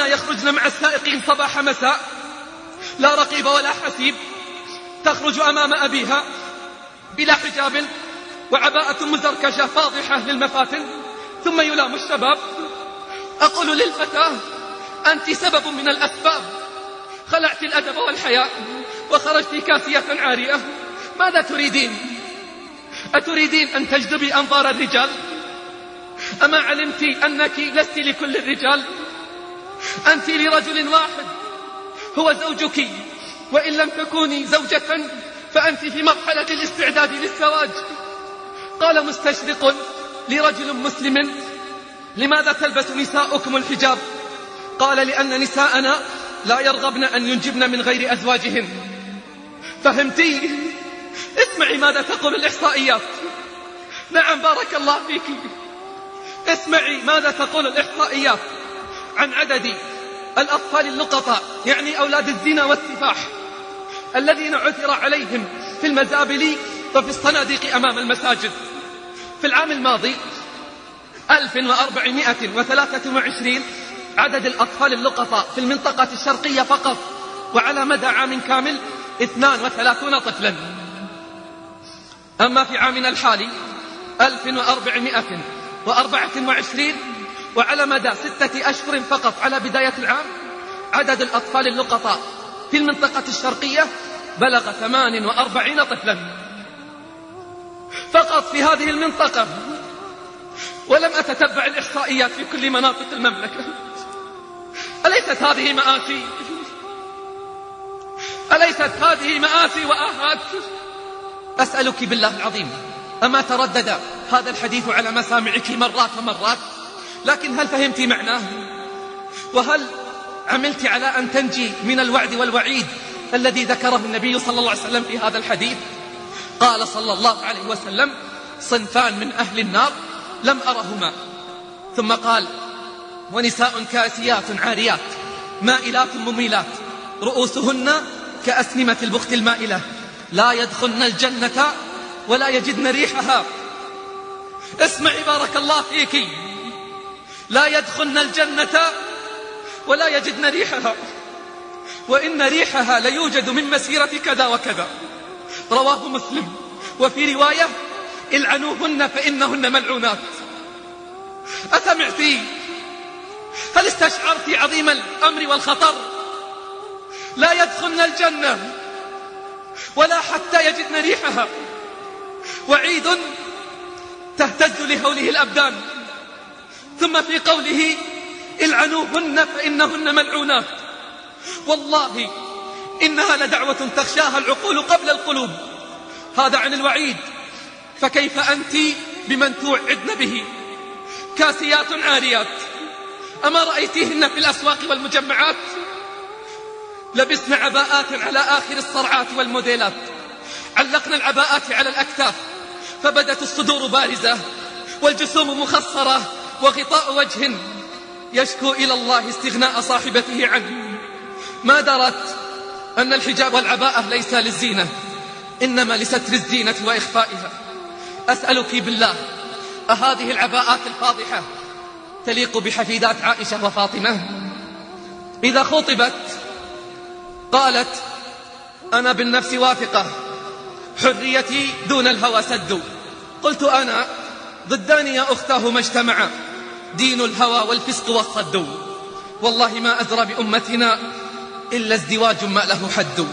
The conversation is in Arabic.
نساءنا يخرجن مع السائقين صباح مساء. لا رقيب ولا حسيب. تخرج أمام أبيها بلا حجاب وعباءة مزركشة فاضحة للمفاتن ثم يلام الشباب. أقول للفتاة أنت سبب من الأسباب. خلعت الأدب والحياء وخرجت كاسية عارية. ماذا تريدين؟ أتريدين أن تجذبي أنظار الرجال؟ أما علمت أنك لست لكل الرجال. أنت لرجل واحد هو زوجك. وإن لم تكوني زوجة فأنت في مرحلة الاستعداد للزواج. قال مستشرق لرجل مسلم لماذا تلبس نساؤكم الحجاب؟ قال لأن نساءنا لا يرغبن أن ينجبن من غير أزواجهن. فهمتي؟ اسمعي ماذا تقول الإحصائيات. نعم بارك الله فيك. اسمعي ماذا تقول الإحصائيات. عن عدد الأطفال اللقطاء يعني أولاد الزنا والسفاح الذين عثر عليهم في المزابل وفي الصناديق أمام المساجد. في العام الماضي 1423 عدد الأطفال اللقطاء في المنطقة الشرقية فقط وعلى مدى عام كامل 32 طفلا. أما في عامنا الحالي 1424 وعلى مدى ستة أشهر فقط على بداية العام عدد الأطفال اللقطاء في المنطقة الشرقية بلغ 48 طفلا. فقط في هذه المنطقة. ولم أتتبع الإحصائيات في كل مناطق المملكة. أليست هذه مآسي؟ أليست هذه مآسي وآهات؟ أسألك بالله العظيم أما تردد هذا الحديث على مسامعك مرات ومرات؟ لكن هل فهمت معناه؟ وهل عملت على أن تنجي من الوعد والوعيد الذي ذكره النبي صلى الله عليه وسلم في هذا الحديث؟ قال صلى الله عليه وسلم صنفان من أهل النار لم أرهما. ثم قال ونساء كاسيات عاريات مائلات مميلات رؤوسهن كأسنمة البخت المائلة. لا يدخلن الجنة ولا يجدن ريحها. اسمعي بارك الله فيك لا يدخلن الجنة ولا يجدن ريحها. وإن ريحها ليوجد من مسيرة كذا وكذا. رواه مسلم. وفي رواية العنوهن فإنهن ملعونات. أسمعتي؟ هل استشعرت عظيم الأمر والخطر؟ لا يدخلن الجنة ولا حتى يجدن ريحها. وعيد تهتز لهوله الأبدان. ثم في قوله العنوهن فإنهن ملعونات. والله إنها لدعوة تخشاها العقول قبل القلوب. هذا عن الوعيد. فكيف أنت بمن توعدن به؟ كاسيات عاريات. أما رأيتيهن في الأسواق والمجمعات؟ لبسن عباءات على آخر الصرعات والموديلات. علقنا العباءات على الأكتاف. فبدت الصدور بارزة والجسوم مخصرة. وغطاء وجه يشكو إلى الله استغناء صاحبته عنه. ما درت أن الحجاب والعباءة ليس للزينة إنما لستر الزينة وإخفائها. أسألك بالله أهذه العباءات الفاضحة تليق بحفيدات عائشة وفاطمة؟ إذا خطبت قالت أنا بالنفس واثقة حريتي دون الهوى سد. قلت أنا ضدان يا أختاه ما اجتمعا. دين الهوى والفسق والصد والله ما أدرى بأمتنا إلا ازدواج ما له حد.